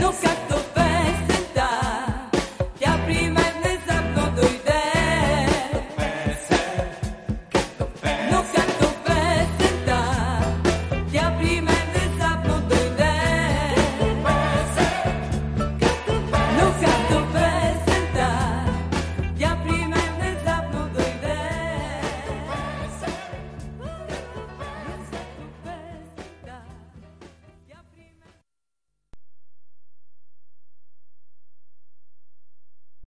nunca